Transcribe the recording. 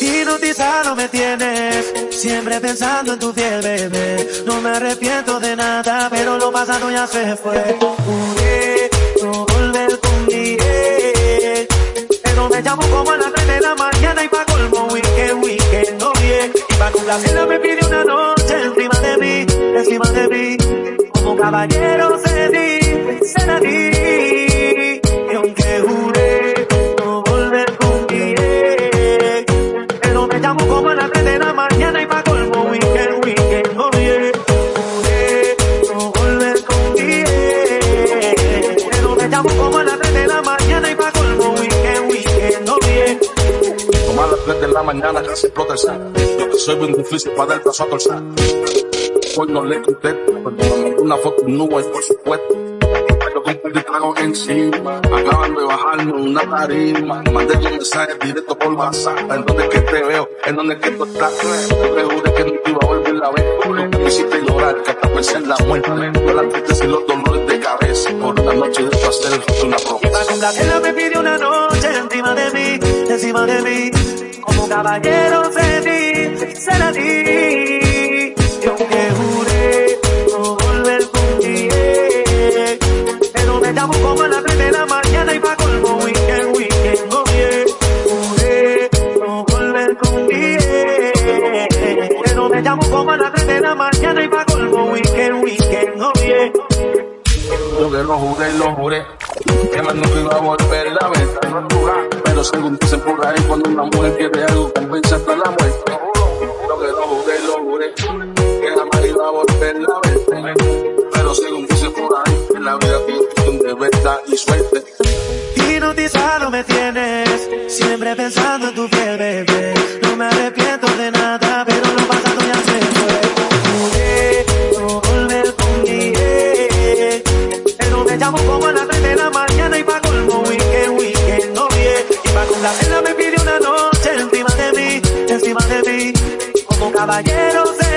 Hipnotizado me tienes, siempre pensando en tu fiel bebé. No me arrepiento de nada, pero lo pasado ya se fue. Juré no volver conmigo. Pero me llamo como a las 3 de la mañana y pa' colmo weekend, weekend, no bien. Y pa' complacerla me pide una noche encima de mí, encima de mí. Como caballero como a las 3 de la mañana y pa' colmo weekend, no. Pero llamo como a las 3 de la mañana y pa' colmo weekend, weekend, no bien. Como a las 3 de la mañana casi explota el saco. Yo que soy bien difícil para dar paso a torcer. Hoy no le contesto, una foto nube, por supuesto. Yo con un trago encima, acaban de bajarme una tarima. Mandé un mensaje directo por WhatsApp. En donde es que te veo, en donde es que tú estás. Yo te juré que no te iba a volver a ver. Lo que me hiciste llorar, que hasta pensé en la muerte. Yo la tristeza y los dolores de cabeza. Por una noche de pastel, una promesa. complacerla me pide una noche encima de mí, encima de mí. Como caballero cedí, se la di. Y me llamo como a las 3 de la mañana y pa' colmo weekend, weekend, no bien. Yo que lo juré lo juré. Que más nunca iba a volver a ver. Pero según dicen por ahí, cuando una mujer quiere algo, convence hasta la muerte. Yo que lo juré lo juré. Que jamás iba a volver a ver. Pero según dicen por ahí, en la vida tiene cuestión de verdad y suerte. Hipnotizado me tienes, siempre pensando en tu fiel bebé. No me arrepiento de nada, pero lo pasado Estamos como a las 3 de la mañana y pa' colmo weekend, weekend, no ríe. Y pa' con la cena me pide una noche encima de mí, encima de mí. Como caballero se